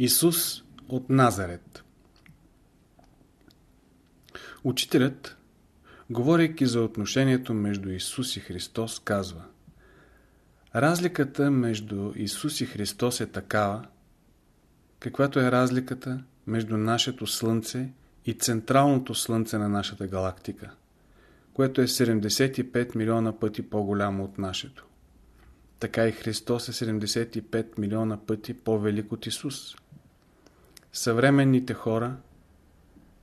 Исус от Назарет Учителят, говорейки за отношението между Исус и Христос, казва Разликата между Исус и Христос е такава, каквато е разликата между нашето Слънце и централното Слънце на нашата галактика, което е 75 милиона пъти по-голямо от нашето. Така и Христос е 75 милиона пъти по-велик от Исус. Съвременните хора,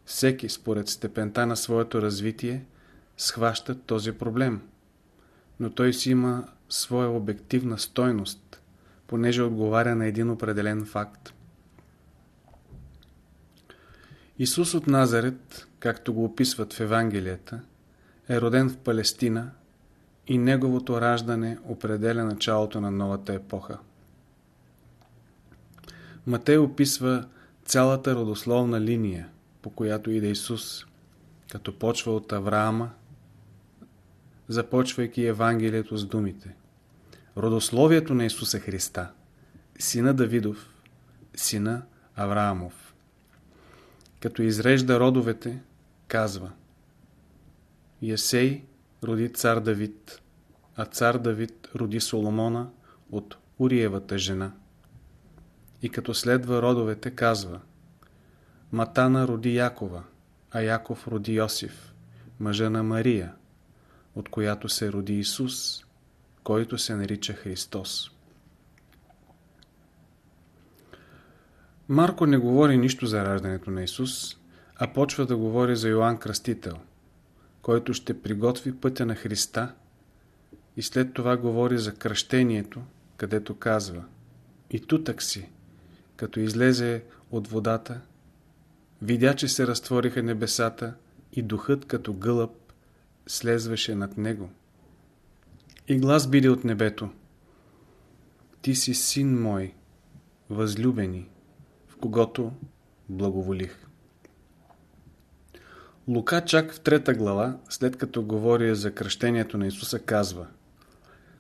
всеки според степента на своето развитие, схващат този проблем. Но той си има своя обективна стойност, понеже отговаря на един определен факт. Исус от Назарет, както го описват в Евангелията, е роден в Палестина и неговото раждане определя началото на новата епоха. Матей описва цялата родословна линия, по която иде Исус, като почва от Авраама, започвайки Евангелието с думите. Родословието на Исуса Христа, сина Давидов, сина Авраамов. Като изрежда родовете, казва Ясей роди цар Давид, а цар Давид роди Соломона от Уриевата жена. И като следва родовете, казва Матана роди Якова, а Яков роди Йосиф, мъжа на Мария, от която се роди Исус, който се нарича Христос. Марко не говори нищо за раждането на Исус, а почва да говори за Йоанн Кръстител, който ще приготви пътя на Христа и след това говори за кръщението, където казва И тутък си, като излезе от водата, видя, че се разтвориха небесата и духът като гълъб слезваше над него. И глас биде от небето. Ти си син мой, възлюбени, в когото благоволих. Лука чак в трета глава, след като говори за кръщението на Исуса, казва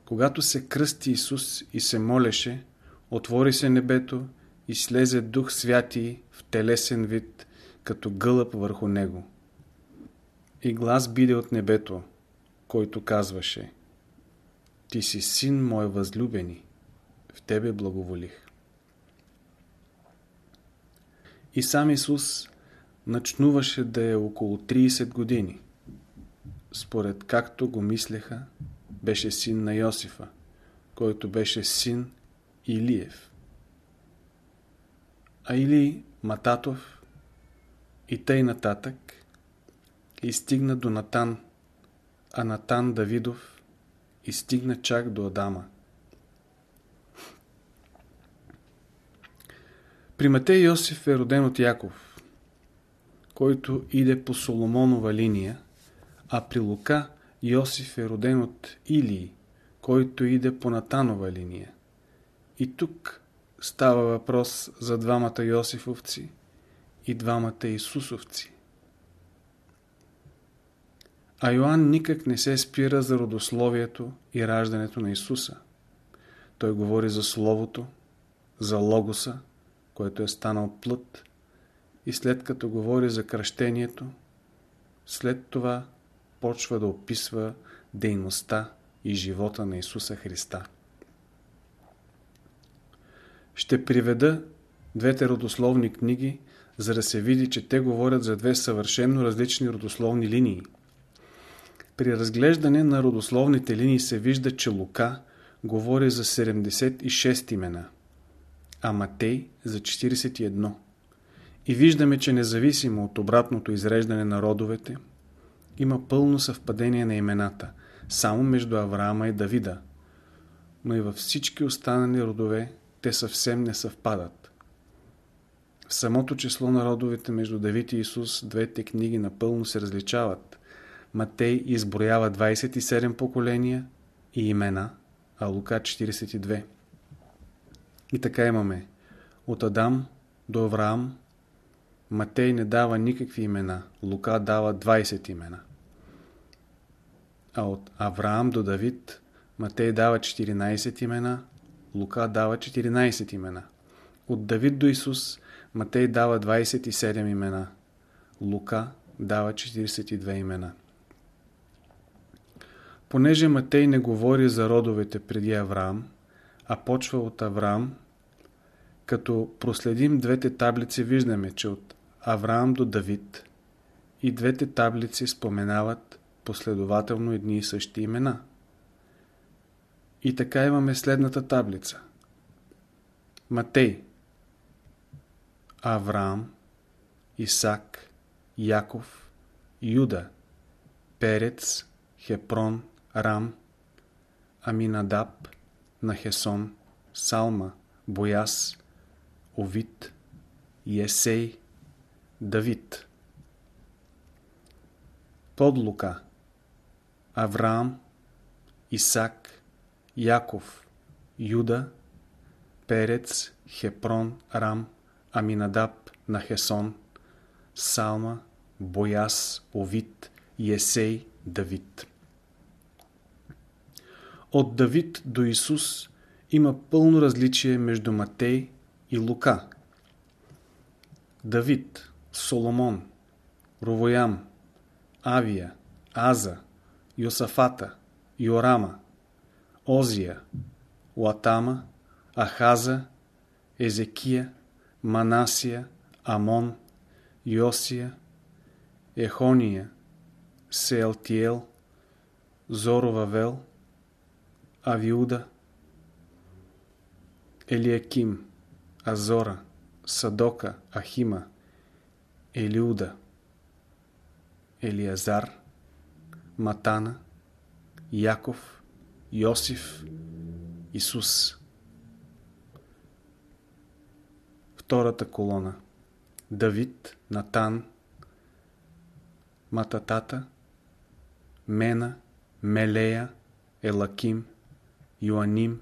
Когато се кръсти Исус и се молеше, отвори се небето и слезе Дух Святи в телесен вид, като гълъб върху него. И глас биде от небето, който казваше Ти си син мой възлюбени, в тебе благоволих. И сам Исус начнуваше да е около 30 години. Според както го мислеха, беше син на Йосифа, който беше син Илиев. А Или Мататов и тъй нататък и стигна до Натан, а Натан Давидов и стигна чак до Адама. При Матей Йосиф е роден от Яков, който иде по Соломонова линия, а при Лука Йосиф е роден от Илии, който иде по Натанова линия. И тук става въпрос за двамата Йосифовци и двамата Исусовци. А Йоанн никак не се спира за родословието и раждането на Исуса. Той говори за Словото, за Логоса, който е станал плът, и след като говори за кръщението, след това почва да описва дейността и живота на Исуса Христа. Ще приведа двете родословни книги, за да се види, че те говорят за две съвършенно различни родословни линии. При разглеждане на родословните линии се вижда, че Лука говори за 76 имена, а Матей за 41. И виждаме, че независимо от обратното изреждане на родовете, има пълно съвпадение на имената, само между Авраама и Давида, но и във всички останали родове те съвсем не съвпадат. В самото число на родовете между Давид и Исус двете книги напълно се различават. Матей изброява 27 поколения и имена, а Лука 42. И така имаме от Адам до Авраам, Матей не дава никакви имена, Лука дава 20 имена. А от Авраам до Давид, Матей дава 14 имена, Лука дава 14 имена. От Давид до Исус Матей дава 27 имена. Лука дава 42 имена. Понеже Матей не говори за родовете преди Авраам, а почва от Авраам, като проследим двете таблици, виждаме, че от Авраам до Давид и двете таблици споменават последователно едни и същи имена. И така имаме следната таблица. Матей, Авраам, Исак, Яков, Юда, Перец, Хепрон, Рам, Аминадаб, Нахесон, Салма, Бояс, Овид, Есей, Давид. Подлука Авраам, Исак, Яков, Юда, Перец, Хепрон, Рам, Аминадаб, Нахесон, Салма, Бояс, Овид, Есей, Давид. От Давид до Исус има пълно различие между Матей и Лука. Давид, Соломон, Ровоям, Авия, Аза, Йосафата, Йорама, Озия, Латама, Ахаза, Езекия, Манасия, Амон, Йосия, Ехония, Сеалтиел, Зоровавел, Авиуда, Елиаким, Азора, Садока, Ахима, Елиуда, Елиазар, Матана, Яков, Йосиф, Исус. Втората колона Давид, Натан, Мататата, Мена, Мелея, Елаким, Йоаним,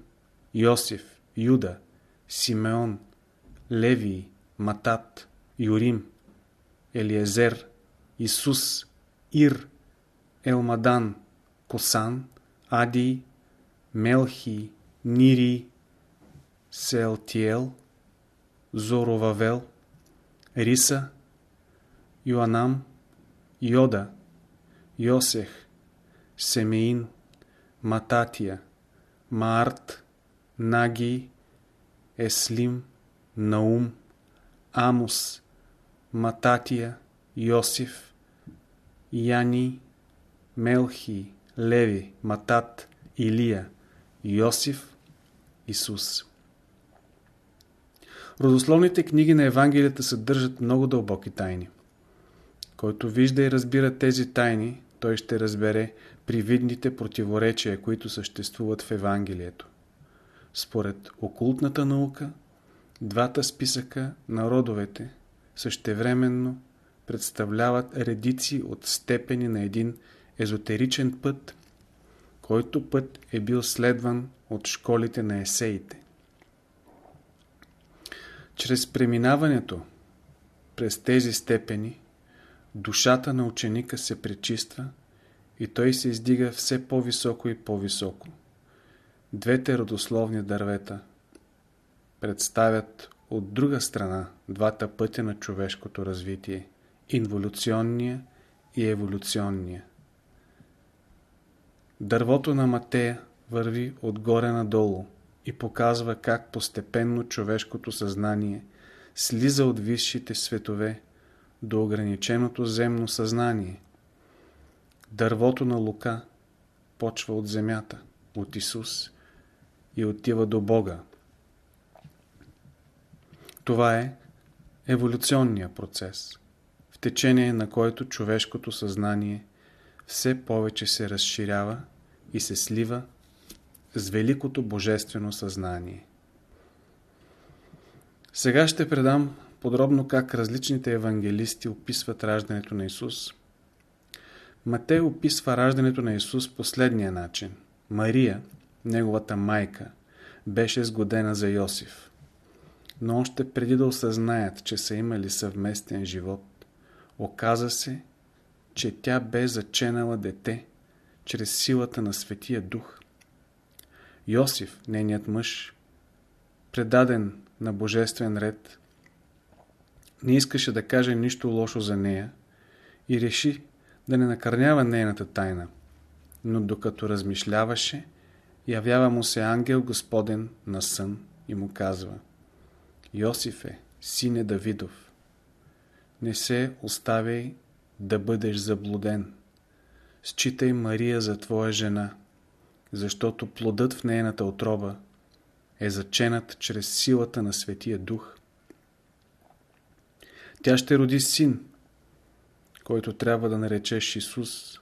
Йосиф, Юда, Симеон, Левий, Матат, Юрим, Елиезер, Исус, Ир, Елмадан, Косан, Ади, Мелхи, Нири, Селтиел, Зоровавел, Риса, Йоанам, Йода, Йосех, Семеин, Мататия, Маарт, Наги, Еслим, Наум, Амос, Мататия, Йосиф, Яни, Мелхи, Леви, Матат, Илия, Йосиф, Исус. Родословните книги на Евангелията съдържат много дълбоки тайни. Който вижда и разбира тези тайни, той ще разбере привидните противоречия, които съществуват в Евангелието. Според окултната наука, двата списъка на родовете същевременно представляват редици от степени на един езотеричен път, който път е бил следван от школите на есеите. Чрез преминаването през тези степени, душата на ученика се пречиства и той се издига все по-високо и по-високо. Двете родословни дървета представят от друга страна двата пътя на човешкото развитие – инволюционния и еволюционния. Дървото на Матея върви отгоре надолу и показва как постепенно човешкото съзнание слиза от висшите светове до ограниченото земно съзнание. Дървото на Лука почва от земята, от Исус и отива до Бога. Това е еволюционния процес, в течение на който човешкото съзнание все повече се разширява и се слива с великото божествено съзнание. Сега ще предам подробно как различните евангелисти описват раждането на Исус. Матей описва раждането на Исус последния начин. Мария, неговата майка, беше сгодена за Йосиф. Но още преди да осъзнаят, че са имали съвместен живот, оказа се, че тя бе заченала дете чрез силата на Светия Дух. Йосиф, нейният мъж, предаден на божествен ред, не искаше да каже нищо лошо за нея и реши да не накърнява нейната тайна. Но докато размишляваше, явява му се ангел Господен на сън и му казва Йосифе, сине Давидов, не се оставяй да бъдеш заблуден. Считай Мария за твоя жена, защото плодът в нейната отроба е заченат чрез силата на Светия Дух. Тя ще роди син, който трябва да наречеш Исус,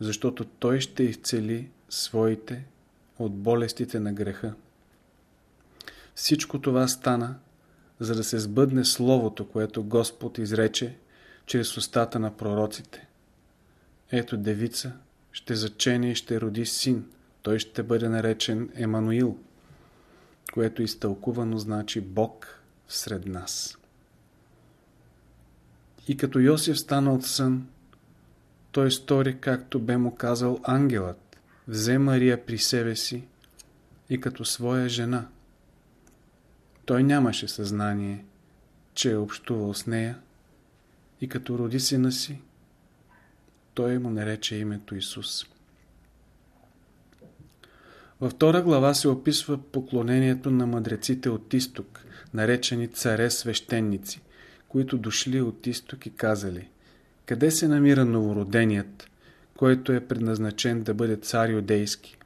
защото Той ще изцели своите от болестите на греха. Всичко това стана, за да се сбъдне Словото, което Господ изрече чрез устата на пророците. Ето девица ще зачене и ще роди син. Той ще бъде наречен Емануил, което изтълкувано значи Бог сред нас. И като Йосиф стана от сън, той стори както бе му казал ангелът, взе Мария при себе си и като своя жена. Той нямаше съзнание, че е общувал с нея и като роди сина си, той му нарече името Исус. Във втора глава се описва поклонението на мъдреците от изток, наречени царе свещеници, които дошли от изток и казали Къде се намира новороденият, който е предназначен да бъде цар юдейски?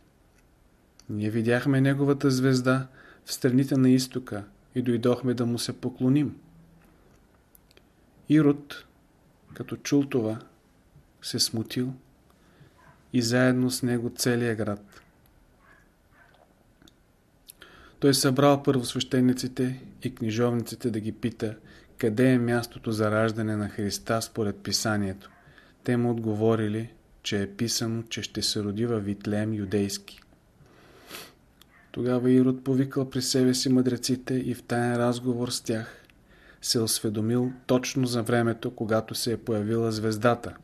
Ние видяхме неговата звезда в страните на изтока и дойдохме да му се поклоним. Ирод, като чул това, се смутил и заедно с него целия град. Той събрал първосвещениците и книжовниците да ги пита къде е мястото за раждане на Христа според писанието. Те му отговорили, че е писано, че ще се роди във Витлеем юдейски. Тогава Ирод повикал при себе си мъдреците и в таен разговор с тях се осведомил точно за времето, когато се е появила звездата.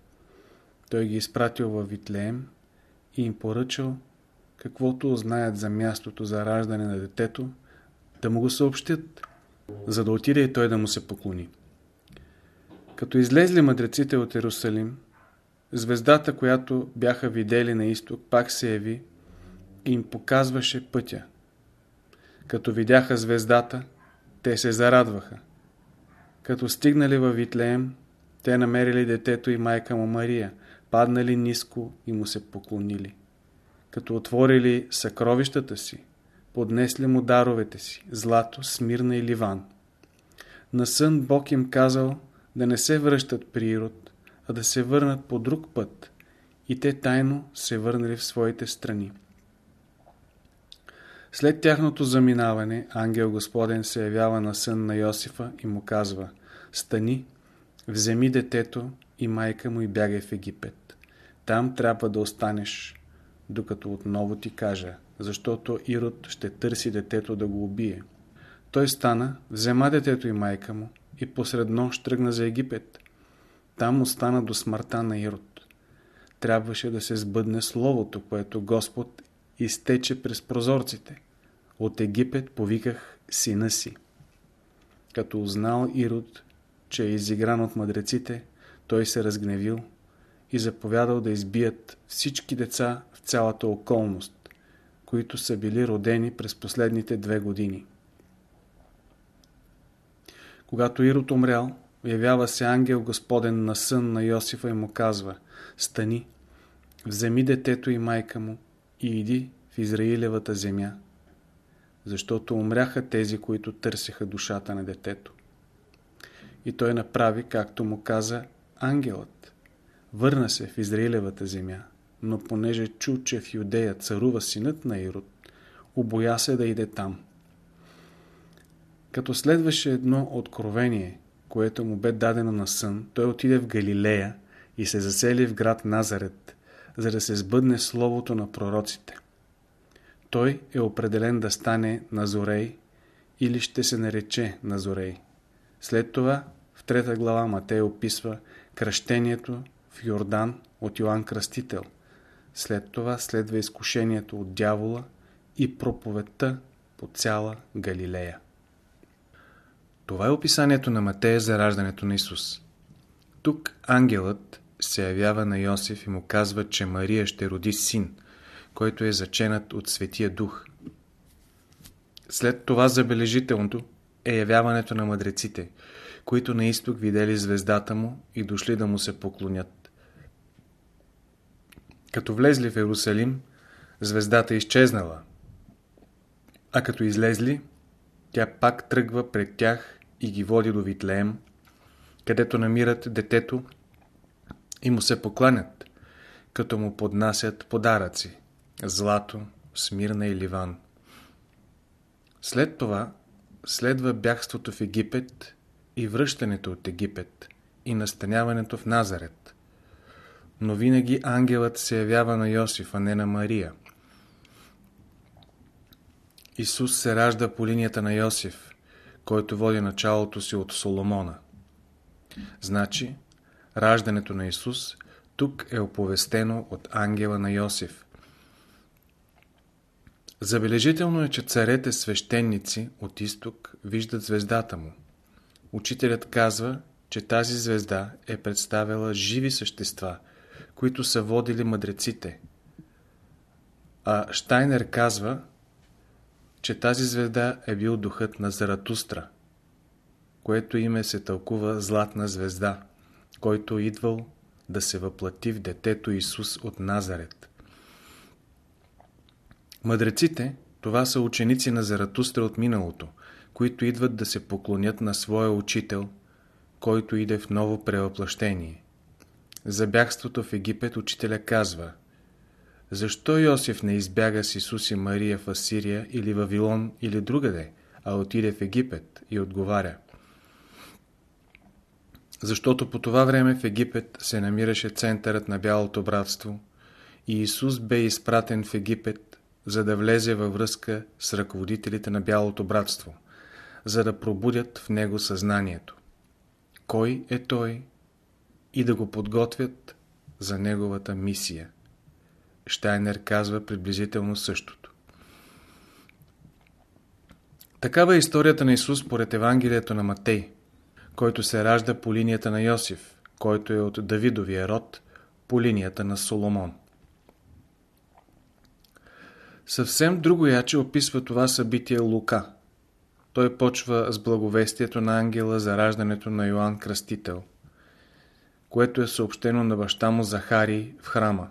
Той ги изпратил във Витлеем и им поръчал каквото знаят за мястото за раждане на детето, да му го съобщят за да отиде и той да му се поклони. Като излезли мъдреците от Иерусалим, звездата, която бяха видели на изток, пак се яви и им показваше пътя. Като видяха звездата, те се зарадваха. Като стигнали във Витлеем, те намерили детето и майка му Мария, паднали ниско и му се поклонили. Като отворили съкровищата си, поднесли му даровете си, злато, смирна и ливан. На сън Бог им казал да не се връщат при Ирод, а да се върнат по друг път, и те тайно се върнали в своите страни. След тяхното заминаване, ангел Господен се явява на сън на Йосифа и му казва Стани, вземи детето и майка му и бягай в Египет. Там трябва да останеш, докато отново ти кажа защото Ирод ще търси детето да го убие. Той стана, взема детето и майка му и посред нощ тръгна за Египет. Там остана до смъртта на Ирод. Трябваше да се сбъдне словото, което Господ изтече през прозорците. От Египет повиках сина си. Като узнал Ирод, че е изигран от мъдреците, той се разгневил и заповядал да избият всички деца в цялата околност които са били родени през последните две години. Когато Ирод умрял, явява се ангел Господен на сън на Йосифа и му казва Стани, вземи детето и майка му и иди в Израилевата земя, защото умряха тези, които търсиха душата на детето. И той направи, както му каза ангелът. Върна се в Израилевата земя но понеже чу, че в Юдея царува синът на Ирод, обоя се да иде там. Като следваше едно откровение, което му бе дадено на сън, той отиде в Галилея и се засели в град Назарет, за да се сбъдне словото на пророците. Той е определен да стане Назорей или ще се нарече Назорей. След това в трета глава Матей описва кръщението в Йордан от Йоанн Кръстител – след това следва изкушението от дявола и проповедта по цяла Галилея. Това е описанието на Матея за раждането на Исус. Тук ангелът се явява на Йосиф и му казва, че Мария ще роди син, който е заченат от Светия Дух. След това забележителното е явяването на мъдреците, които на изток видели звездата му и дошли да му се поклонят. Като влезли в Иерусалим, звездата изчезнала, а като излезли, тя пак тръгва пред тях и ги води до Витлеем, където намират детето и му се покланят, като му поднасят подаръци – злато, смирна и ливан. След това следва бягството в Египет и връщането от Египет и настаняването в Назарет. Но винаги ангелът се явява на Йосиф, а не на Мария. Исус се ражда по линията на Йосиф, който води началото си от Соломона. Значи, раждането на Исус тук е оповестено от ангела на Йосиф. Забележително е, че царете свещеници от изток виждат звездата му. Учителят казва, че тази звезда е представила живи същества, които са водили мъдреците. А Штайнер казва, че тази звезда е бил духът на Заратустра, което име се тълкува Златна звезда, който идвал да се въплати в детето Исус от Назарет. Мъдреците, това са ученици на Заратустра от миналото, които идват да се поклонят на своя учител, който иде в ново превъплъщение. За бягството в Египет учителя казва Защо Йосиф не избяга с Исус и Мария в Асирия или Вавилон или другаде, а отиде в Египет и отговаря Защото по това време в Египет се намираше центърът на Бялото братство и Исус бе изпратен в Египет, за да влезе във връзка с ръководителите на Бялото братство, за да пробудят в него съзнанието. Кой е той и да го подготвят за неговата мисия. Штайнер казва приблизително същото. Такава е историята на Исус поред Евангелието на Матей, който се ражда по линията на Йосиф, който е от Давидовия род, по линията на Соломон. Съвсем друго яче описва това събитие Лука. Той почва с благовестието на ангела за раждането на Йоанн Кръстител, което е съобщено на баща му Захари в храма.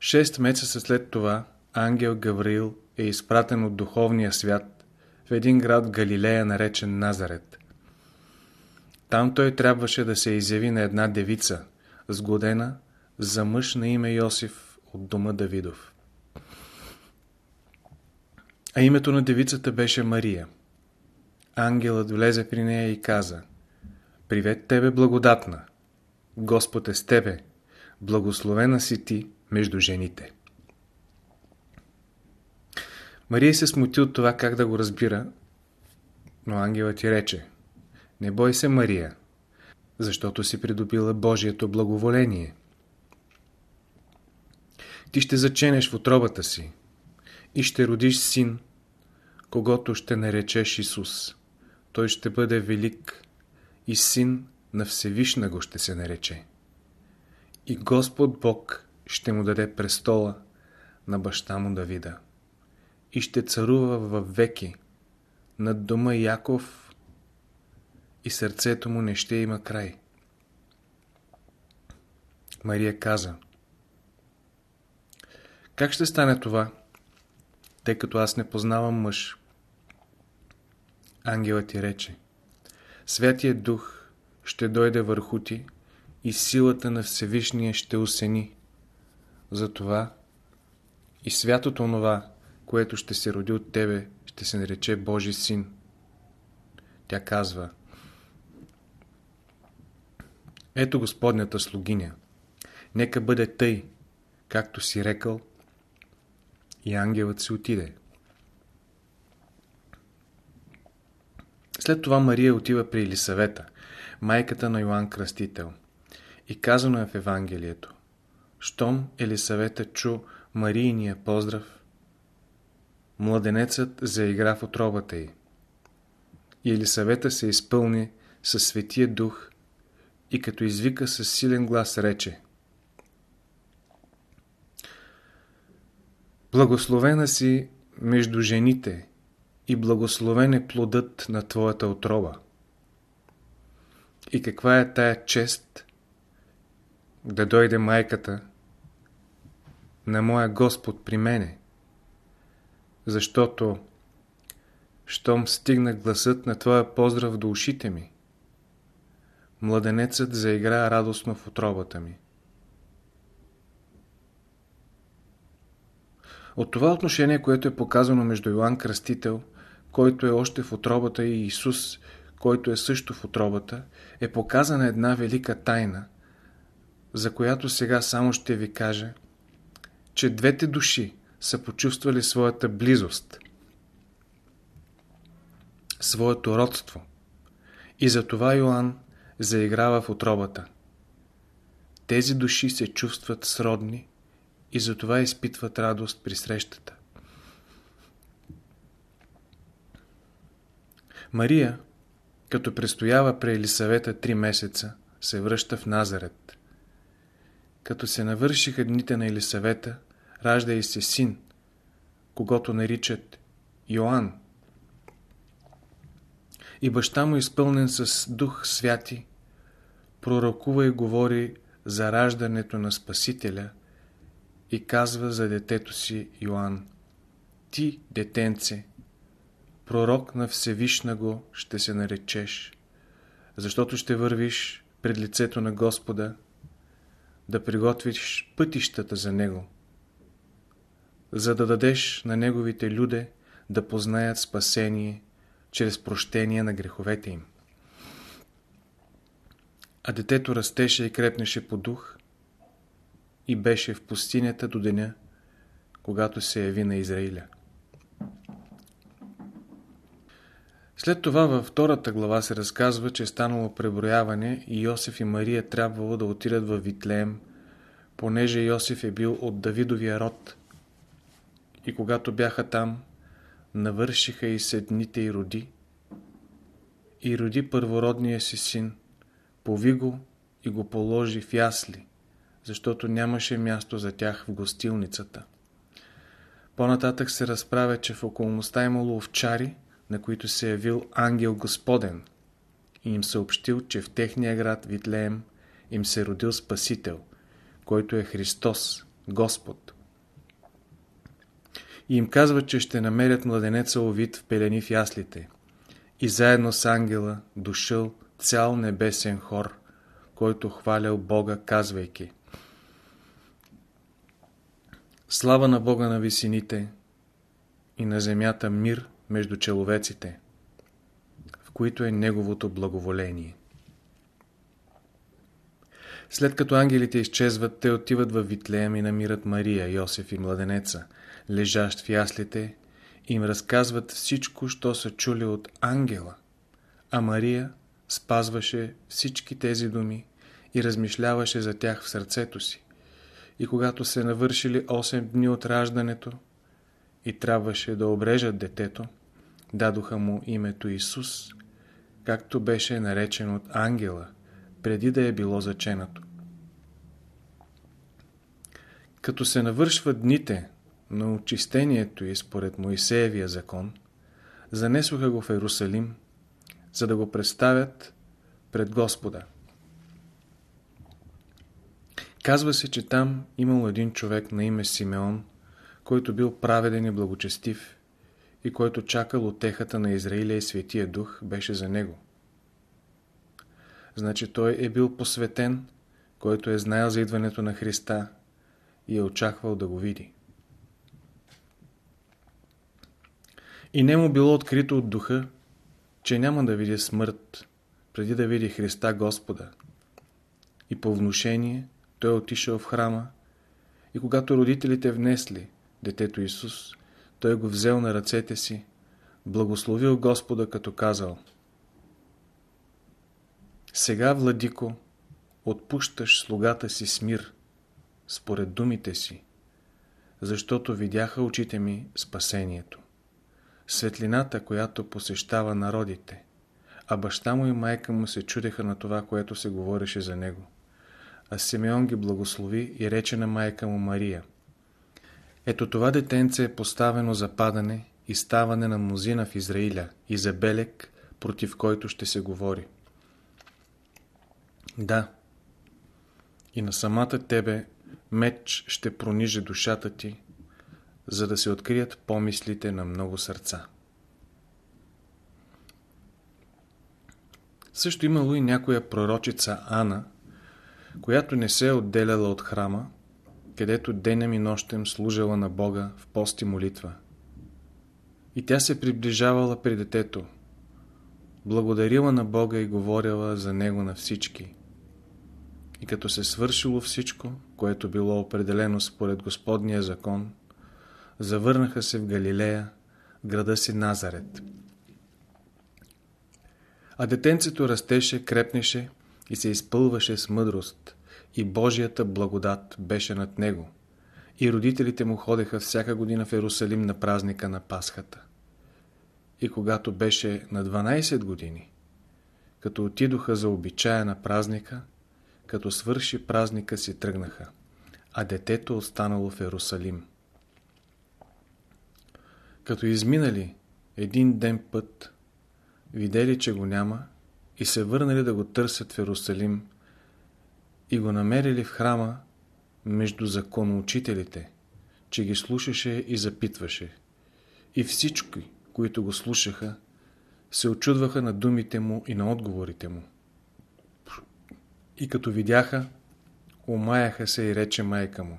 Шест месеца след това ангел Гавриил е изпратен от духовния свят в един град Галилея, наречен Назарет. Там той трябваше да се изяви на една девица, сгодена за мъж на име Йосиф, от дома Давидов. А името на девицата беше Мария. Ангелът влезе при нея и каза Привет тебе, благодатна! Господ е с тебе! Благословена си ти между жените! Мария се смути от това как да го разбира, но ангелът ти рече Не бой се, Мария, защото си придобила Божието благоволение – ти ще заченеш в отробата си и ще родиш син, когато ще наречеш Исус. Той ще бъде велик и син на Всевишна го ще се нарече. И Господ Бог ще му даде престола на баща му Давида и ще царува във веки над дома Яков и сърцето му не ще има край. Мария каза как ще стане това, тъй като аз не познавам мъж? Ангелът ти рече, Святия Дух ще дойде върху ти и силата на Всевишния ще усени. Затова и святото онова, което ще се роди от тебе, ще се нарече Божи син. Тя казва, Ето Господнята слугиня, нека бъде тъй, както си рекал, и ангелът си отиде. След това Мария отива при Елисавета, майката на Йоанн Кръстител. И казано е в Евангелието. Щом Елисавета чу Марийния поздрав, младенецът заигра в отробата й. И Елисавета се изпълни със Светия Дух и като извика със силен глас рече Благословена си между жените и благословен е плодът на Твоята отроба. И каква е тая чест да дойде майката на моя Господ при мене? Защото, щом стигна гласът на Твоя поздрав до ушите ми, младенецът заигра радостно в отробата ми. От това отношение, което е показано между Йоанн Кръстител, който е още в отробата и Исус, който е също в отробата, е показана една велика тайна, за която сега само ще ви кажа, че двете души са почувствали своята близост, своето родство. И затова Йоанн заиграва в отробата. Тези души се чувстват сродни и затова изпитват радост при срещата. Мария, като престоява при Елисавета три месеца, се връща в Назарет. Като се навършиха дните на Елисавета, ражда и се син, когато наричат Йоанн. И баща му, изпълнен с дух святи, пророкува и говори за раждането на Спасителя и казва за детето си Йоанн. Ти, детенце, пророк на Всевишна го ще се наречеш, защото ще вървиш пред лицето на Господа, да приготвиш пътищата за Него, за да дадеш на Неговите люде да познаят спасение чрез прощение на греховете им. А детето растеше и крепнеше по дух и беше в пустинята до деня, когато се яви на Израиля. След това във втората глава се разказва, че е станало преброяване и Йосиф и Мария трябвало да отидат във Витлеем, понеже Йосиф е бил от Давидовия род. И когато бяха там, навършиха и седните и роди. И роди първородния си син, пови го и го положи в ясли, защото нямаше място за тях в гостилницата. По-нататък се разправя, че в околността имало овчари, на които се е явил ангел Господен и им съобщил, че в техния град Витлеем им се родил Спасител, който е Христос, Господ. И им казва, че ще намерят младенеца овид в пелени в яслите и заедно с ангела дошъл цял небесен хор, който хвалял Бога, казвайки Слава на Бога на висините и на земята мир между человеците, в които е Неговото благоволение. След като ангелите изчезват, те отиват във Витлеем и намират Мария, Йосиф и младенеца, лежащ в яслите, и им разказват всичко, що са чули от ангела. А Мария спазваше всички тези думи и размишляваше за тях в сърцето си. И когато се навършили 8 дни от раждането и трябваше да обрежат детето, дадоха му името Исус, както беше наречен от ангела, преди да е било заченато. Като се навършват дните на очистението и според Моисеевия закон, занесоха го в Ерусалим, за да го представят пред Господа. Казва се, че там имал един човек на име Симеон, който бил праведен и благочестив и който чакал отехата на Израиля и Светия Дух беше за него. Значи той е бил посветен, който е знаел за идването на Христа и е очаквал да го види. И не му било открито от духа, че няма да види смърт, преди да види Христа Господа. И по внушение той е отишъл в храма и когато родителите внесли детето Исус, той го взел на ръцете си, благословил Господа, като казал Сега, Владико, отпущаш слугата си с мир, според думите си, защото видяха очите ми спасението. Светлината, която посещава народите, а баща му и майка му се чудеха на това, което се говореше за него. А Симеон ги благослови и рече на майка му Мария. Ето това детенце е поставено за падане и ставане на мнозина в Израиля и за белек, против който ще се говори. Да, и на самата тебе меч ще прониже душата ти, за да се открият помислите на много сърца. Също имало и някоя пророчица Ана, която не се е отделяла от храма, където денем и нощем служила на Бога в пост и молитва. И тя се приближавала при детето, благодарила на Бога и говорила за него на всички. И като се свършило всичко, което било определено според Господния закон, завърнаха се в Галилея, града си Назарет. А детенцето растеше, крепнеше и се изпълваше с мъдрост, и Божията благодат беше над него. И родителите му ходеха всяка година в Ерусалим на празника на Пасхата. И когато беше на 12 години, като отидоха за обичая на празника, като свърши празника си тръгнаха, а детето останало в Ерусалим. Като изминали един ден път, видели, че го няма и се върнали да го търсят в Иерусалим и го намерили в храма между законоучителите, че ги слушаше и запитваше. И всички, които го слушаха, се очудваха на думите му и на отговорите му. И като видяха, умаяха се и рече майка му,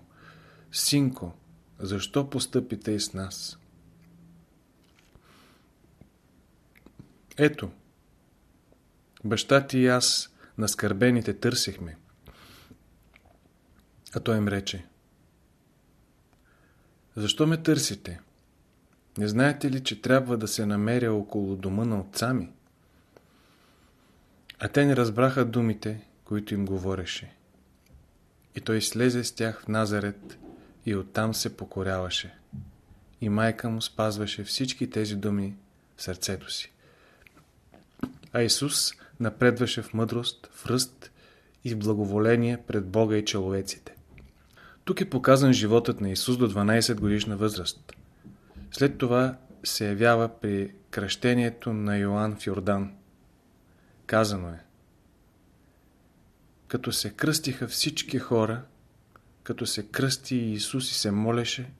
Синко, защо постъпите и с нас? Ето, баща ти и аз на скърбените търсихме. А той им рече, защо ме търсите? Не знаете ли, че трябва да се намеря около дома на отца ми? А те не разбраха думите, които им говореше. И той слезе с тях в Назарет и оттам се покоряваше. И майка му спазваше всички тези думи в сърцето си. А Исус напредваше в мъдрост, в ръст и в благоволение пред Бога и човеците. Тук е показан животът на Исус до 12 годишна възраст. След това се явява при кръщението на Йоанн в Йордан. Казано е Като се кръстиха всички хора, като се кръсти Исус и се молеше,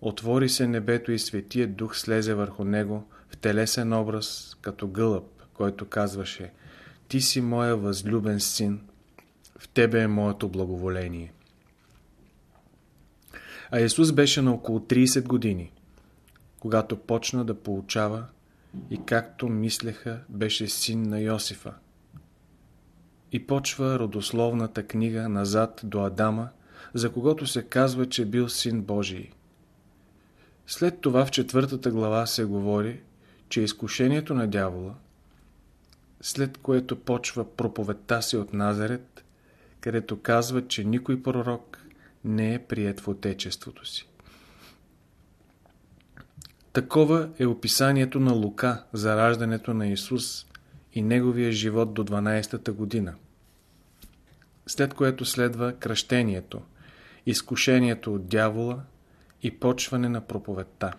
отвори се небето и Светия Дух слезе върху него в телесен образ, като гълъб който казваше Ти си моя възлюбен син, в Тебе е моето благоволение. А Исус беше на около 30 години, когато почна да получава и както мислеха, беше син на Йосифа. И почва родословната книга назад до Адама, за когото се казва, че бил син Божий. След това в четвъртата глава се говори, че изкушението на дявола – след което почва проповедта си от Назарет, където казва, че никой пророк не е прият в отечеството си. Такова е описанието на Лука за раждането на Исус и неговия живот до 12-та година. След което следва кръщението, изкушението от дявола и почване на проповедта.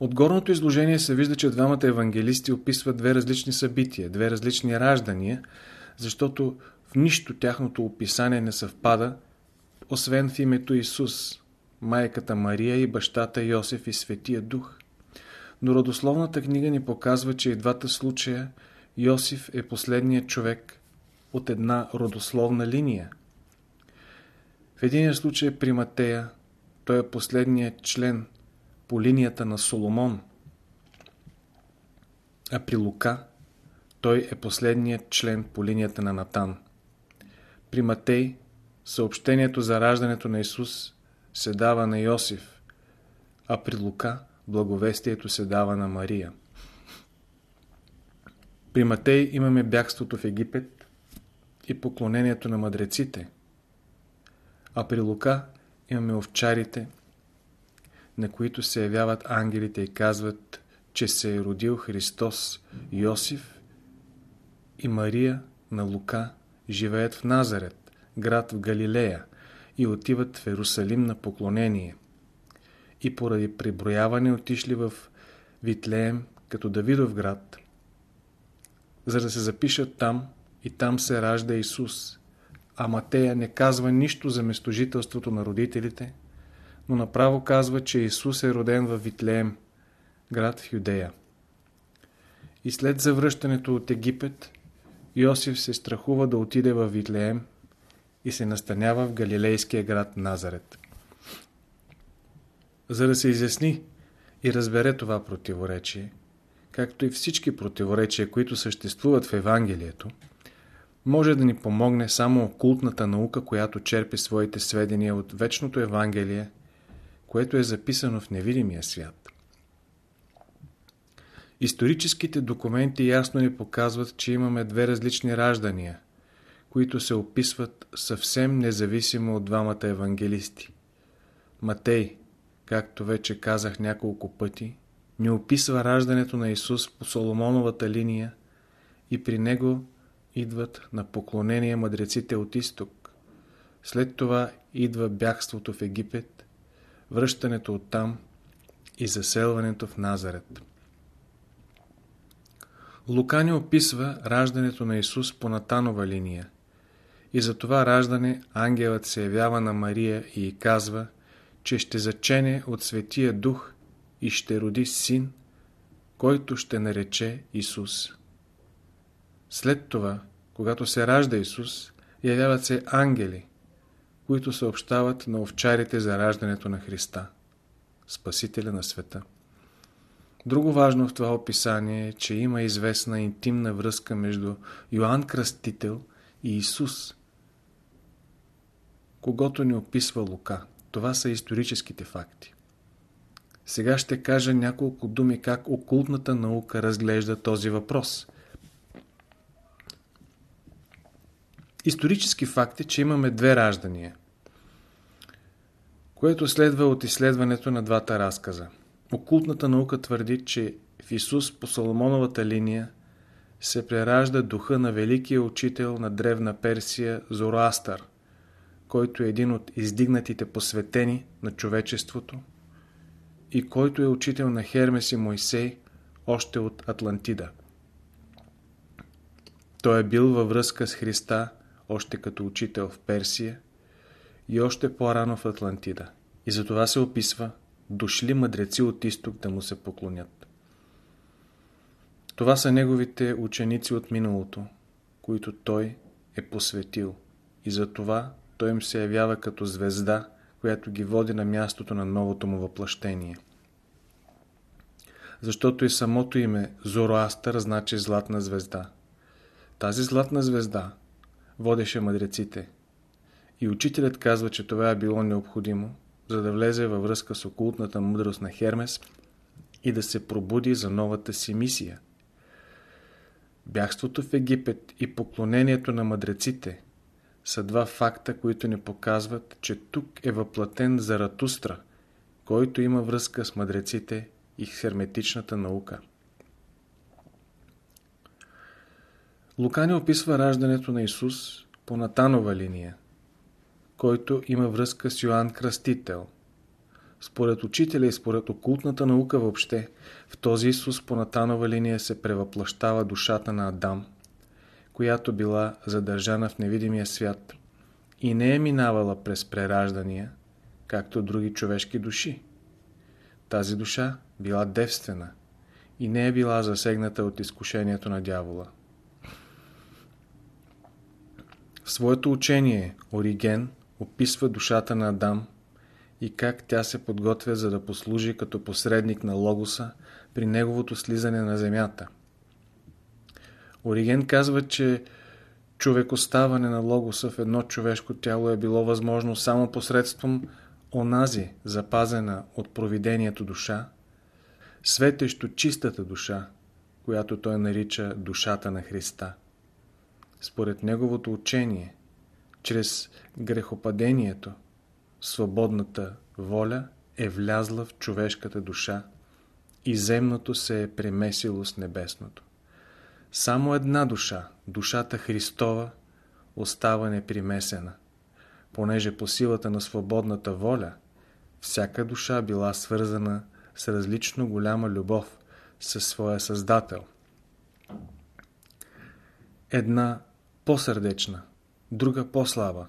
От горното изложение се вижда, че двамата евангелисти описват две различни събития, две различни раждания, защото в нищо тяхното описание не съвпада, освен в името Исус, майката Мария и бащата Йосиф и Светия Дух. Но родословната книга ни показва, че и двата случая Йосиф е последният човек от една родословна линия. В един случай при Матея той е последният член – по линията на Соломон, а при Лука той е последният член по линията на Натан. При Матей съобщението за раждането на Исус се дава на Йосиф, а при Лука благовестието се дава на Мария. При Матей имаме бягството в Египет и поклонението на мъдреците, а при Лука имаме овчарите на които се явяват ангелите и казват, че се е родил Христос Йосиф и Мария на Лука живеят в Назарет, град в Галилея, и отиват в Ерусалим на поклонение. И поради приброяване отишли в Витлеем, като Давидов град, за да се запишат там и там се ражда Исус. А Матея не казва нищо за местожителството на родителите, но направо казва, че Исус е роден в Витлеем, град в Юдея. И след завръщането от Египет, Йосиф се страхува да отиде в Витлеем и се настанява в галилейския град Назарет. За да се изясни и разбере това противоречие, както и всички противоречия, които съществуват в Евангелието, може да ни помогне само окултната наука, която черпи своите сведения от вечното Евангелие, което е записано в невидимия свят. Историческите документи ясно ни показват, че имаме две различни раждания, които се описват съвсем независимо от двамата евангелисти. Матей, както вече казах няколко пъти, ни описва раждането на Исус по Соломоновата линия и при него идват на поклонение мъдреците от изток. След това идва бягството в Египет, връщането от там и заселването в Назарет. Лука ни описва раждането на Исус по Натанова линия и за това раждане ангелът се явява на Мария и казва, че ще зачене от Светия Дух и ще роди син, който ще нарече Исус. След това, когато се ражда Исус, явяват се ангели, които съобщават на овчарите за раждането на Христа, Спасителя на света. Друго важно в това описание е, че има известна интимна връзка между Йоанн Кръстител и Исус, когато ни описва Лука. Това са историческите факти. Сега ще кажа няколко думи как окултната наука разглежда този въпрос. Исторически факт е, че имаме две раждания, което следва от изследването на двата разказа. Окултната наука твърди, че в Исус по Соломоновата линия се преражда духа на великия учител на древна Персия Зороастър, който е един от издигнатите посветени на човечеството и който е учител на Хермес и Мойсей още от Атлантида. Той е бил във връзка с Христа още като учител в Персия и още по-рано в Атлантида. И за това се описва дошли мъдреци от изток да му се поклонят. Това са неговите ученици от миналото, които той е посветил и за това той им се явява като звезда, която ги води на мястото на новото му въплъщение. Защото и самото име Зороастър значи златна звезда. Тази златна звезда водеше мъдреците. И учителят казва, че това е било необходимо, за да влезе във връзка с окултната мъдрост на Хермес и да се пробуди за новата си мисия. Бягството в Египет и поклонението на мъдреците са два факта, които ни показват, че тук е въплатен Заратустра, който има връзка с мъдреците и херметичната наука. Лука ни описва раждането на Исус по Натанова линия, който има връзка с Йоанн Кръстител. Според учителя и според окултната наука въобще, в този Исус по Натанова линия се превъплащава душата на Адам, която била задържана в невидимия свят и не е минавала през прераждания, както други човешки души. Тази душа била девствена и не е била засегната от изкушението на дявола. В своето учение Ориген описва душата на Адам и как тя се подготвя за да послужи като посредник на Логоса при неговото слизане на земята. Ориген казва, че човекоставане на Логоса в едно човешко тяло е било възможно само посредством онази, запазена от провидението душа, светещо чистата душа, която той нарича душата на Христа. Според неговото учение, чрез и земното се е премесило с небесното. Само една душа, душата Христова, остава непримесена, понеже по силата на свободната воля, всяка душа била свързана с различно голяма любов със своя Създател. Една по-сърдечна, друга по-слаба,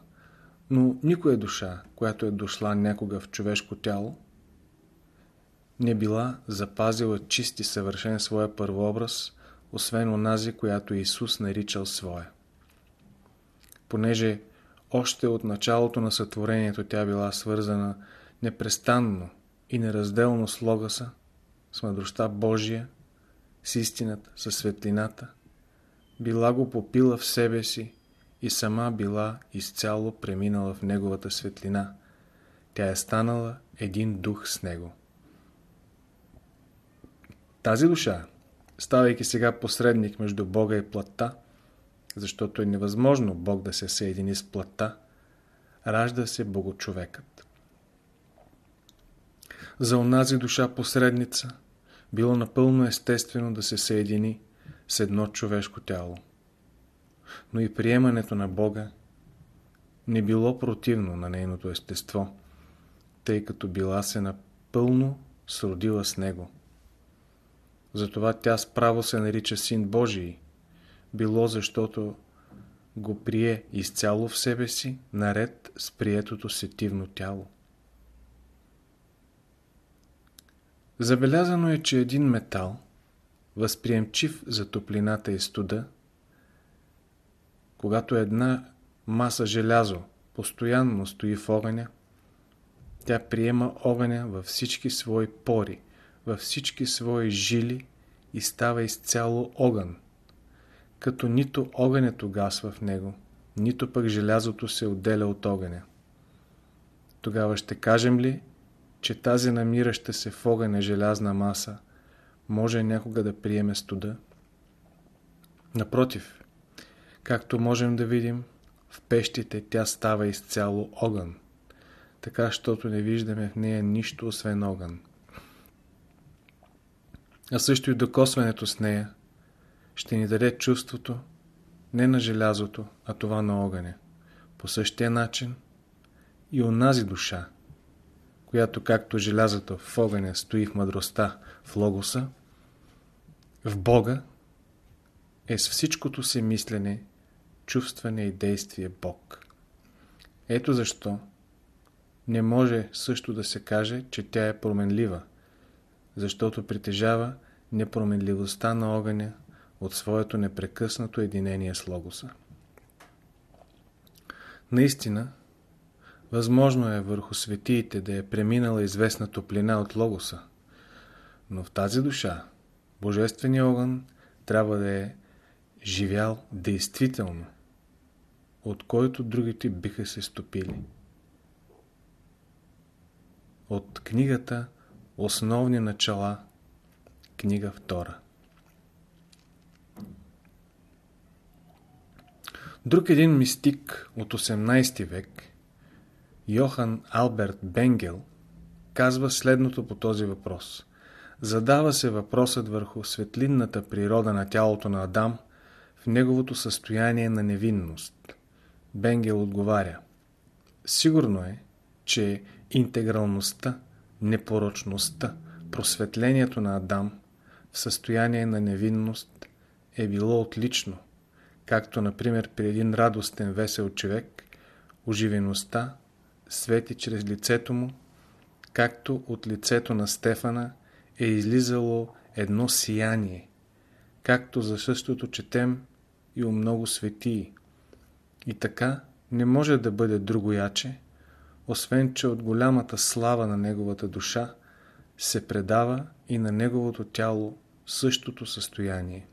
но никоя душа, която е дошла някога в човешко тяло, не била запазила чист и съвършен своя първообраз, освен онази, която Исус наричал своя. Понеже още от началото на сътворението тя била свързана непрестанно и неразделно с Логоса, с мъдростта Божия, с истината, със светлината, била го попила в себе си и сама била изцяло преминала в неговата светлина. Тя е станала един дух с него. Тази душа, ставайки сега посредник между Бога и плътта, защото е невъзможно Бог да се съедини с плътта, ражда се Богочовекът. За онази душа посредница било напълно естествено да се съедини с едно човешко тяло. Но и приемането на Бога не било противно на нейното естество, тъй като била се напълно сродила с Него. Затова тя справо се нарича Син Божий, било защото го прие изцяло в себе си, наред с приетото сетивно тяло. Забелязано е, че един метал, възприемчив за топлината и студа, когато една маса желязо постоянно стои в огъня, тя приема огъня във всички свои пори, във всички свои жили и става изцяло огън, като нито огънят угасва в него, нито пък желязото се отделя от огъня. Тогава ще кажем ли, че тази намираща се в огъня желязна маса може някога да приеме студа? Напротив, както можем да видим, в пещите тя става изцяло огън, така, щото не виждаме в нея нищо освен огън а също и докосването с нея, ще ни даде чувството не на желязото, а това на огъня. По същия начин и онази душа, която както желязото в огъня стои в мъдростта, в логоса, в Бога е с всичкото си мислене, чувстване и действие Бог. Ето защо не може също да се каже, че тя е променлива, защото притежава непроменливостта на огъня от своето непрекъснато единение с Логоса. Наистина, възможно е върху светиите да е преминала известна топлина от Логоса, но в тази душа Божественият огън трябва да е живял действително, от който другите биха се стопили. От книгата Основни начала, книга 2. Друг един мистик от 18 век, Йохан Алберт Бенгел, казва следното по този въпрос. Задава се въпросът върху светлинната природа на тялото на Адам в неговото състояние на невинност. Бенгел отговаря. Сигурно е, че интегралността непорочността, просветлението на Адам в състояние на невинност е било отлично, както например при един радостен весел човек, оживеността свети чрез лицето му, както от лицето на Стефана е излизало едно сияние, както за същото четем и у много светии. И така не може да бъде друго яче, освен че от голямата слава на неговата душа се предава и на неговото тяло същото състояние.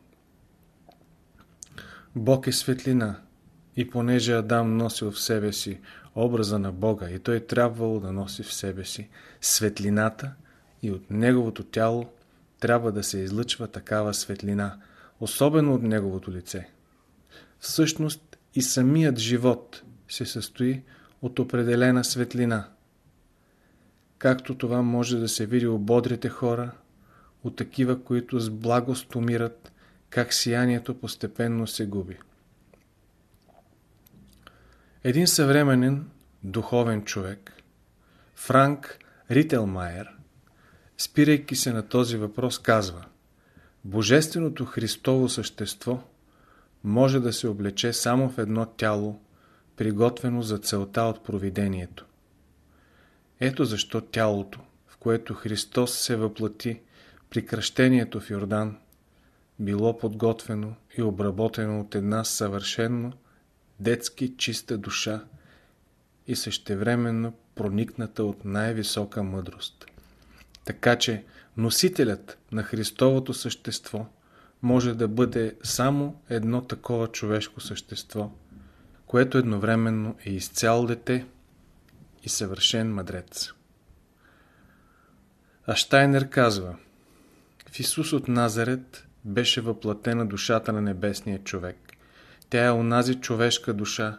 Бог е светлина и понеже Адам носил в себе си образа на Бога и той трябвало да носи в себе си светлината и от неговото тяло трябва да се излъчва такава светлина, особено от неговото лице. Всъщност и самият живот се състои от определена светлина. Както това може да се види у бодрите хора, от такива, които с благост умират, как сиянието постепенно се губи. Един съвременен духовен човек, Франк Рителмайер, спирайки се на този въпрос, казва Божественото Христово същество може да се облече само в едно тяло, приготвено за целта от провидението. Ето защо тялото, в което Христос се въплати при кръщението в Йордан, било подготвено и обработено от една съвършенно детски чиста душа и същевременно проникната от най-висока мъдрост. Така че носителят на Христовото същество може да бъде само едно такова човешко същество, което едновременно е изцял дете и съвършен мъдрец. А казва В Исус от Назарет беше въплатена душата на небесния човек. Тя е онази човешка душа,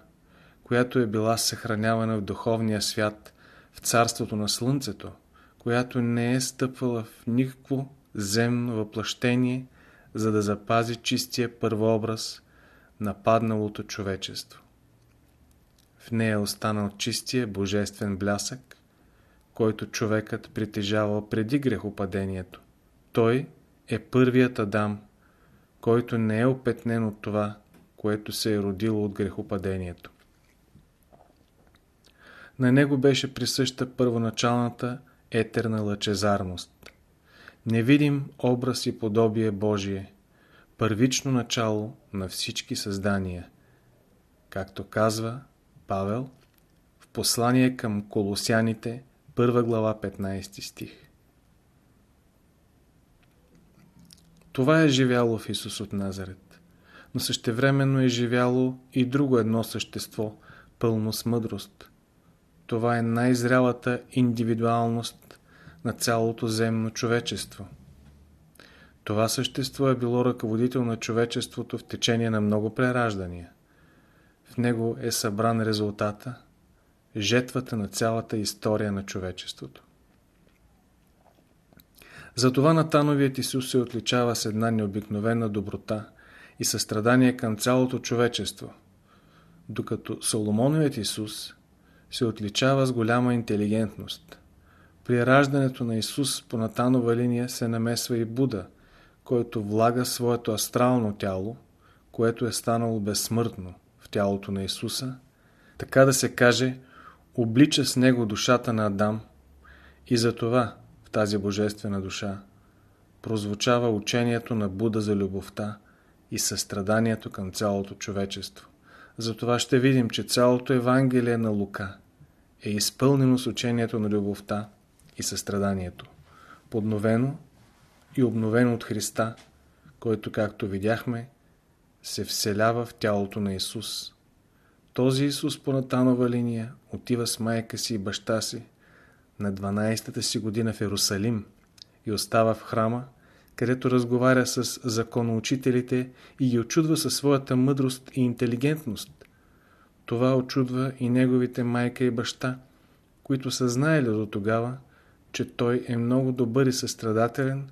която е била съхранявана в духовния свят, в царството на Слънцето, която не е стъпвала в никакво земно въплъщение, за да запази чистия първообраз на падналото човечество. В нея е останал чистия божествен блясък, който човекът притежавал преди грехопадението. Той е първият Адам, който не е опетнен от това, което се е родило от грехопадението. На него беше присъща първоначалната етерна лъчезарност. Невидим образ и подобие Божие, първично начало на всички създания, както казва Павел в послание към Колосяните, 1 глава, 15 стих. Това е живяло в Исус от Назарет, но същевременно е живяло и друго едно същество, пълно с мъдрост. Това е най-зрялата индивидуалност на цялото земно човечество. Това същество е било ръководител на човечеството в течение на много прераждания. В него е събран резултата, жетвата на цялата история на човечеството. Затова Натановият Исус се отличава с една необикновена доброта и състрадание към цялото човечество, докато Соломоновият Исус се отличава с голяма интелигентност. При раждането на Исус по Натанова линия се намесва и Буда, който влага своето астрално тяло, което е станало безсмъртно – в тялото на Исуса, така да се каже, облича с него душата на Адам и затова в тази божествена душа прозвучава учението на Буда за любовта и състраданието към цялото човечество. Затова ще видим, че цялото Евангелие на Лука е изпълнено с учението на любовта и състраданието, подновено и обновено от Христа, който, както видяхме, се вселява в тялото на Исус. Този Исус по Натанова линия отива с майка си и баща си на 12-та си година в Ерусалим и остава в храма, където разговаря с законоучителите и ги очудва със своята мъдрост и интелигентност. Това очудва и неговите майка и баща, които са знаели до тогава, че той е много добър и състрадателен,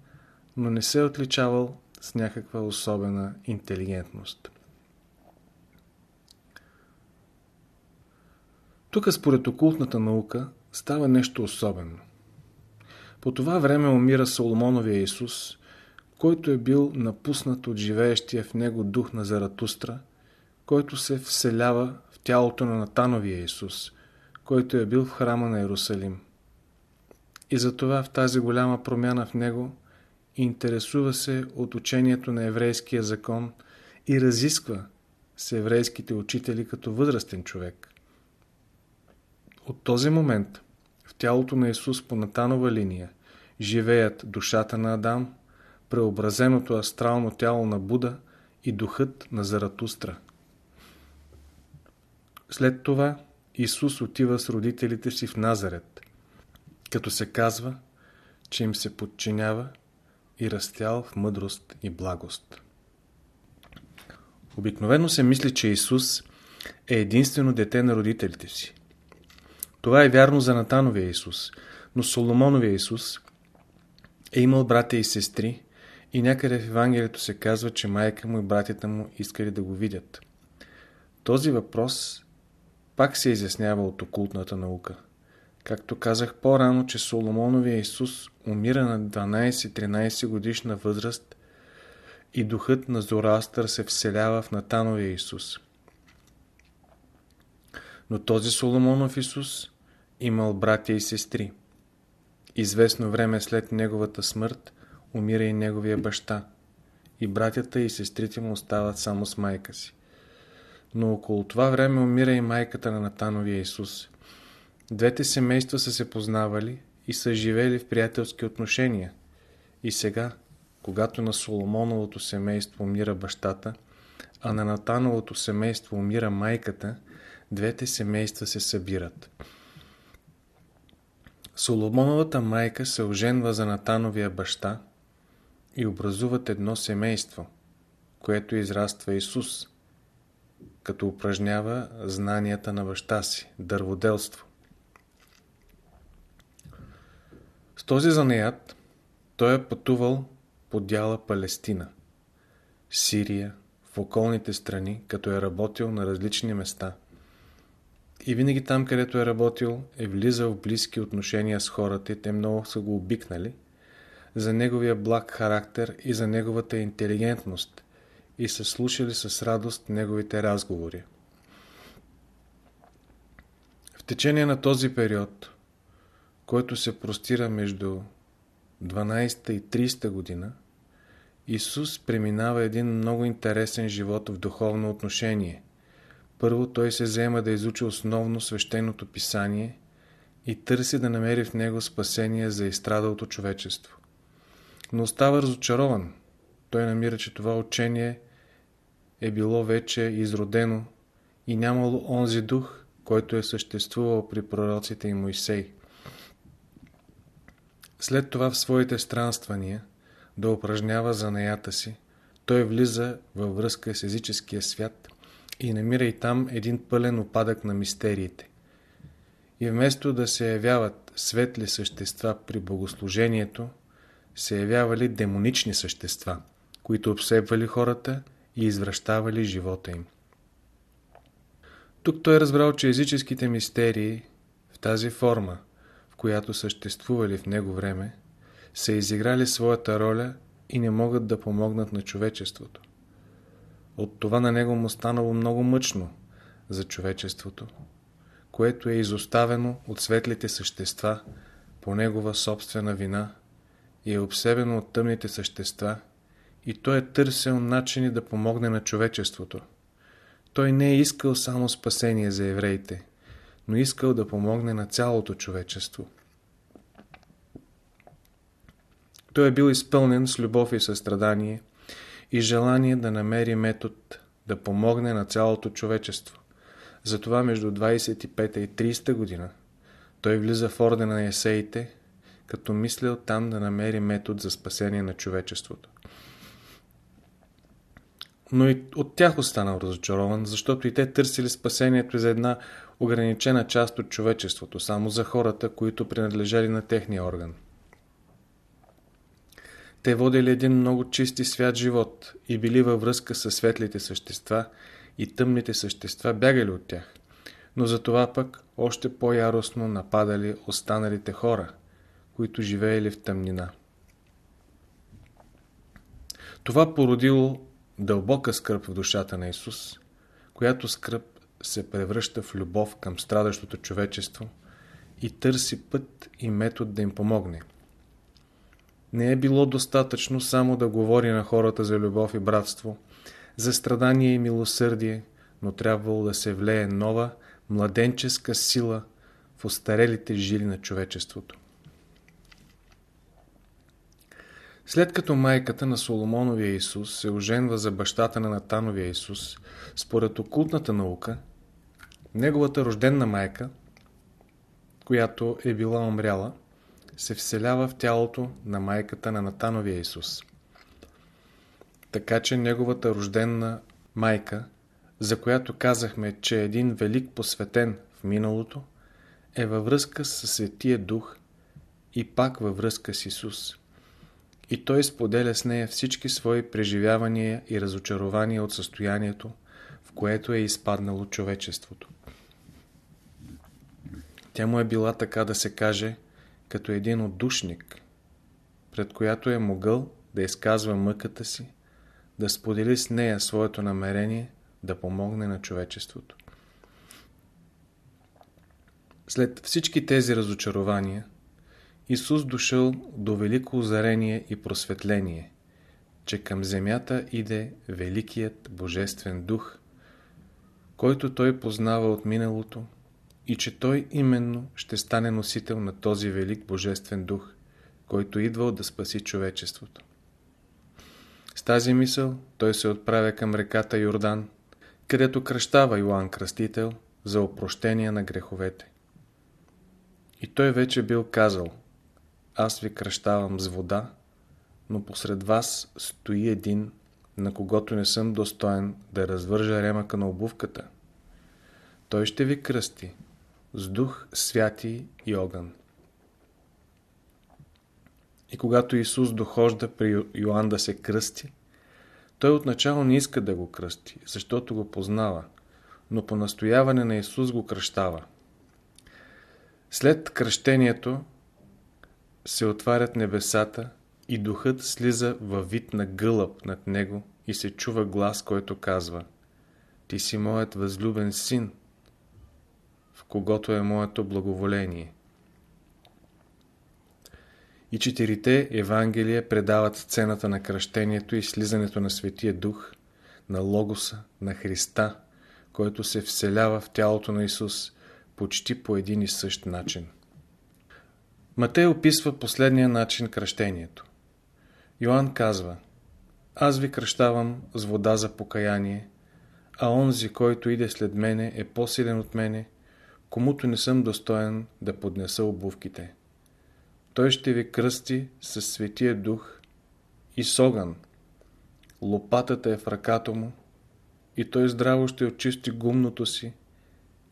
но не се е отличавал с някаква особена интелигентност. Тук според окултната наука става нещо особено. По това време умира Соломоновия Исус, който е бил напуснат от живеещия в него дух на Заратустра, който се вселява в тялото на Натановия Исус, който е бил в храма на Иерусалим. И затова в тази голяма промяна в него интересува се от учението на еврейския закон и разисква с еврейските учители като възрастен човек. От този момент в тялото на Исус по Натанова линия живеят душата на Адам, преобразеното астрално тяло на Буда и духът на Заратустра. След това Исус отива с родителите си в Назарет, като се казва, че им се подчинява и растял в мъдрост и благост. Обикновено се мисли, че Исус е единствено дете на родителите си. Това е вярно за Натановия Исус, но Соломоновия Исус е имал братя и сестри и някъде в Евангелието се казва, че майка му и братята му искали да го видят. Този въпрос пак се изяснява от окултната наука. Както казах по-рано, че Соломоновия Исус умира на 12-13 годишна възраст и духът на Зороастър се вселява в Натановия Исус. Но този Соломонов Исус имал братя и сестри. Известно време след неговата смърт умира и неговия баща. И братята и сестрите му остават само с майка си. Но около това време умира и майката на Натановия Исус. Двете семейства са се познавали и са живели в приятелски отношения. И сега, когато на Соломоновото семейство умира бащата, а на Натановото семейство умира майката, двете семейства се събират. Соломоновата майка се оженва за Натановия баща и образуват едно семейство, което израства Исус, като упражнява знанията на баща си, дърводелство. С този занаят той е пътувал по дяла Палестина, Сирия, в околните страни, като е работил на различни места – и винаги там, където е работил, е влизал в близки отношения с хората и те много са го обикнали за неговия благ характер и за неговата интелигентност и са слушали с радост неговите разговори. В течение на този период, който се простира между 12 и 30 година, Исус преминава един много интересен живот в духовно отношение – първо той се взема да изучи основно свещеното писание и търси да намери в него спасение за изстрадалото човечество. Но остава разочарован. Той намира, че това учение е било вече изродено и нямало онзи дух, който е съществувал при пророците и Моисей. След това в своите странствания да упражнява занаята си, той влиза във връзка с езическия свят и намира и там един пълен опадък на мистериите. И вместо да се явяват светли същества при богослужението, се явявали демонични същества, които обсебвали хората и извръщавали живота им. Тук той е разбрал, че езическите мистерии в тази форма, в която съществували в него време, са изиграли своята роля и не могат да помогнат на човечеството. От това на него му станало много мъчно за човечеството, което е изоставено от светлите същества по негова собствена вина и е обсебено от тъмните същества и той е търсил начини да помогне на човечеството. Той не е искал само спасение за евреите, но искал да помогне на цялото човечество. Той е бил изпълнен с любов и състрадание – и желание да намери метод да помогне на цялото човечество. Затова между 25 и 30 година той влиза в ордена на есеите, като мислял там да намери метод за спасение на човечеството. Но и от тях останал разочарован, защото и те търсили спасението за една ограничена част от човечеството, само за хората, които принадлежали на техния орган. Те водили един много чист и свят живот и били във връзка с светлите същества и тъмните същества бягали от тях. Но за това пък още по-яростно нападали останалите хора, които живеели в тъмнина. Това породило дълбока скръп в душата на Исус, която скръп се превръща в любов към страдащото човечество и търси път и метод да им помогне – не е било достатъчно само да говори на хората за любов и братство, за страдание и милосърдие, но трябвало да се влее нова, младенческа сила в остарелите жили на човечеството. След като майката на Соломоновия Исус се оженва за бащата на Натановия Исус, според окултната наука, неговата рожденна майка, която е била умряла, се вселява в тялото на майката на Натановия Исус. Така че неговата рожденна майка, за която казахме, че е един велик посветен в миналото, е във връзка с Светия Дух и пак във връзка с Исус. И той споделя с нея всички свои преживявания и разочарования от състоянието, в което е изпаднало човечеството. Тя му е била така да се каже, като един отдушник, пред която е могъл да изказва мъката си, да сподели с нея своето намерение да помогне на човечеството. След всички тези разочарования, Исус дошъл до велико озарение и просветление, че към земята иде Великият Божествен Дух, който той познава от миналото и че той именно ще стане носител на този Велик Божествен Дух, който идвал да спаси човечеството. С тази мисъл той се отправя към реката Йордан, където кръщава Йоанн Кръстител за опрощение на греховете. И той вече бил казал, аз ви кръщавам с вода, но посред вас стои един, на когото не съм достоен да развържа ремъка на обувката. Той ще ви кръсти с дух, святи и огън. И когато Исус дохожда при Йоанн да се кръсти, той отначало не иска да го кръсти, защото го познава, но по настояване на Исус го кръщава. След кръщението се отварят небесата и духът слиза във вид на гълъб над него и се чува глас, който казва Ти си моят възлюбен син, в когото е моето благоволение. И четирите Евангелия предават сцената на кръщението и слизането на Светия Дух, на Логоса, на Христа, който се вселява в тялото на Исус почти по един и същ начин. Матей описва последния начин кръщението. Йоанн казва Аз ви кръщавам с вода за покаяние, а онзи, който иде след мене, е по-силен от мене, комуто не съм достоен да поднеса обувките. Той ще ви кръсти със Светия Дух и с огън. Лопатата е в ръката му и той здраво ще очисти гумното си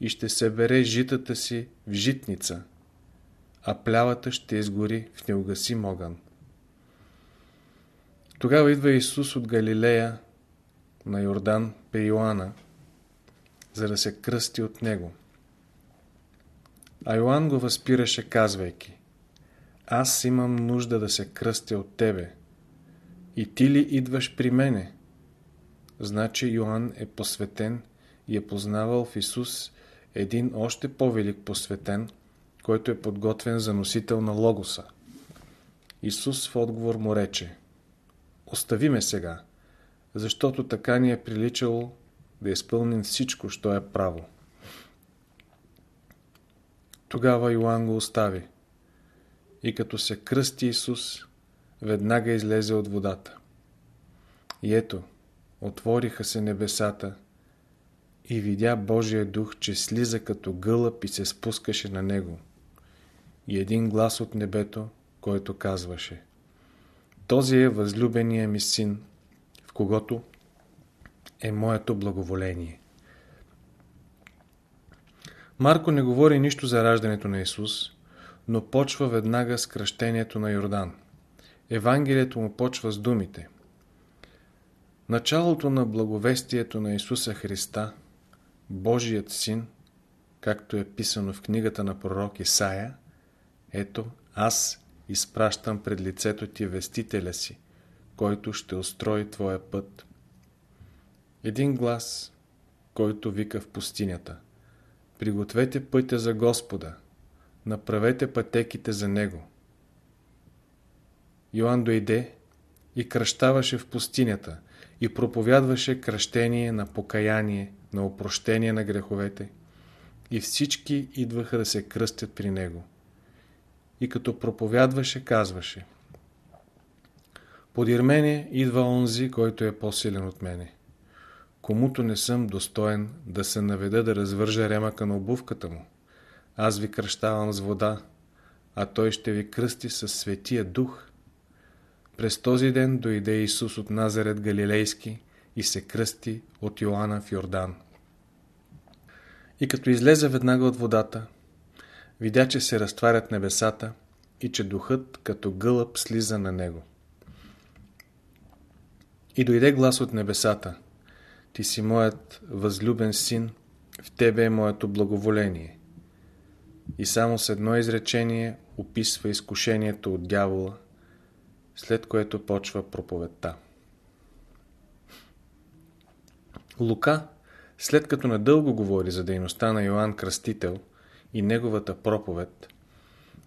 и ще събере житата си в житница, а плявата ще изгори в неугасим огън. Тогава идва Исус от Галилея на Йордан при Йоанна, за да се кръсти от него. А Йоанн го възпираше, казвайки Аз имам нужда да се кръстя от тебе. И ти ли идваш при мене? Значи Йоанн е посветен и е познавал в Исус един още по-велик посветен, който е подготвен за носител на Логоса. Исус в отговор му рече Остави ме сега, защото така ни е приличало да изпълним всичко, що е право. Тогава Йоанн го остави. И като се кръсти Исус, веднага излезе от водата. И ето, отвориха се небесата и видя Божия дух, че слиза като гълъб и се спускаше на него. И един глас от небето, който казваше Този е възлюбения ми син, в когото е моето благоволение. Марко не говори нищо за раждането на Исус, но почва веднага с кръщението на Йордан. Евангелието му почва с думите. Началото на благовестието на Исуса Христа, Божият син, както е писано в книгата на пророк Исаия, ето аз изпращам пред лицето ти вестителя си, който ще устрои твоя път. Един глас, който вика в пустинята – Пригответе пътя за Господа, направете пътеките за Него. Йоанн дойде и кръщаваше в пустинята и проповядваше кръщение на покаяние, на опрощение на греховете. И всички идваха да се кръстят при Него. И като проповядваше, казваше Подир мене идва онзи, който е по-силен от мене комуто не съм достоен да се наведа да развържа ремъка на обувката му. Аз ви кръщавам с вода, а той ще ви кръсти със Светия Дух. През този ден дойде Исус от Назарет Галилейски и се кръсти от Йоанна в Йордан. И като излезе веднага от водата, видя, че се разтварят небесата и че духът като гълъб слиза на него. И дойде глас от небесата. Ти си моят възлюбен син, в тебе е моето благоволение. И само с едно изречение описва изкушението от дявола, след което почва проповедта. Лука, след като надълго говори за дейността на Йоанн Кръстител и неговата проповед,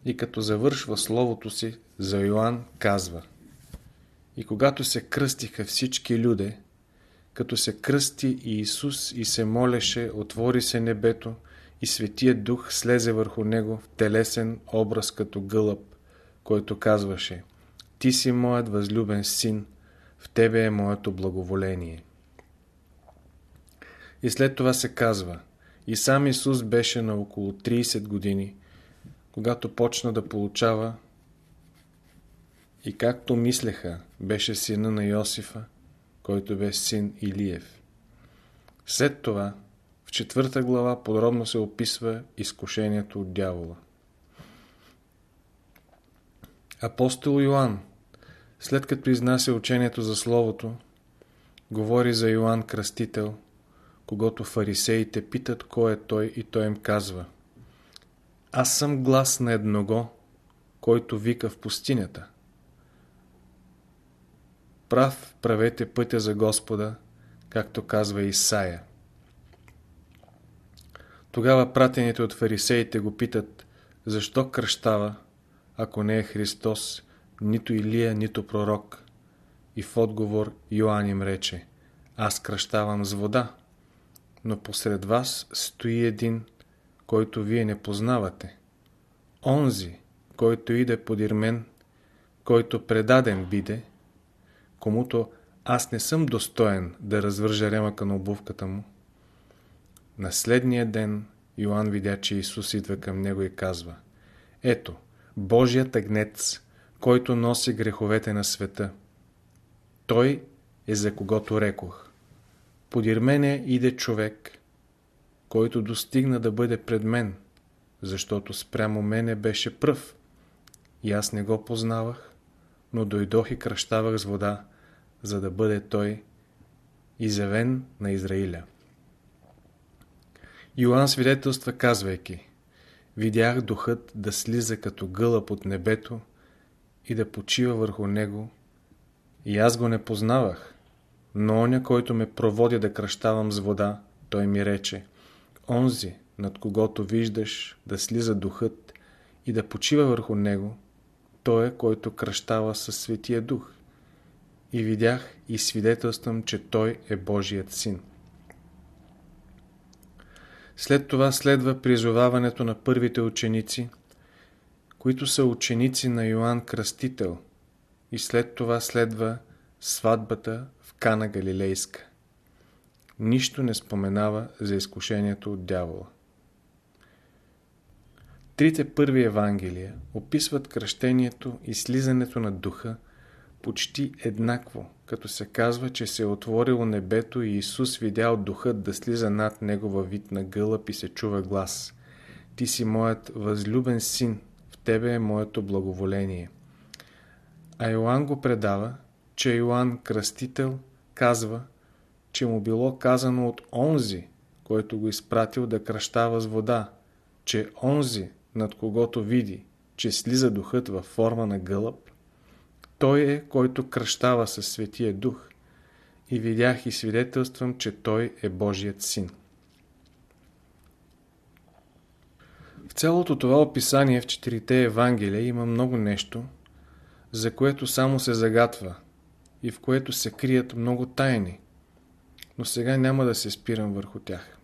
и като завършва словото си за Йоанн, казва И когато се кръстиха всички люде, като се кръсти и Исус и се молеше, отвори се небето и Светия Дух слезе върху него в телесен образ като гълъб, който казваше Ти си моят възлюбен син, в тебе е моето благоволение. И след това се казва И сам Исус беше на около 30 години, когато почна да получава и както мислеха, беше сина на Йосифа, който бе син Илиев. След това, в четвърта глава подробно се описва изкушението от дявола. Апостол Йоанн, след като изнася учението за Словото, говори за Йоанн Кръстител, когато фарисеите питат кой е той и той им казва Аз съм глас на едного, който вика в пустинята. Прав правете пътя за Господа, както казва Исаия. Тогава пратените от фарисеите го питат, защо кръщава, ако не е Христос, нито Илия, нито пророк. И в отговор Йоанн им рече, аз кръщавам с вода, но посред вас стои един, който вие не познавате. Онзи, който иде подир мен, който предаден биде, комуто аз не съм достоен да развържа ремъка на обувката му. На следния ден Йоанн видя, че Исус идва към него и казва Ето, Божият агнец, който носи греховете на света. Той е за когото рекох. Подир мене иде човек, който достигна да бъде пред мен, защото спрямо мене беше пръв. И аз не го познавах, но дойдох и кръщавах с вода, за да бъде той изявен на Израиля. Йоанн свидетелства казвайки Видях духът да слиза като гълъб от небето и да почива върху него и аз го не познавах, но оня, който ме проводи да кръщавам с вода, той ми рече Онзи, над когото виждаш да слиза духът и да почива върху него, той е, който кръщава със Светия Дух и видях и свидетелствам, че Той е Божият Син. След това следва призоваването на първите ученици, които са ученици на Йоанн Кръстител и след това следва сватбата Кана Галилейска. Нищо не споменава за изкушението от дявола. Трите първи Евангелия описват кръщението и слизането на духа почти еднакво, като се казва, че се е отворило небето и Исус видял духът да слиза над него във вид на гълъб и се чува глас. Ти си моят възлюбен син, в тебе е моето благоволение. А Йоанн го предава, че Йоанн Кръстител казва, че му било казано от онзи, който го изпратил да кръщава с вода, че онзи, над когото види, че слиза духът във форма на гълъб, той е, който кръщава със Светия Дух и видях и свидетелствам, че Той е Божият Син. В цялото това описание в четирите Евангелия има много нещо, за което само се загатва и в което се крият много тайни, но сега няма да се спирам върху тях.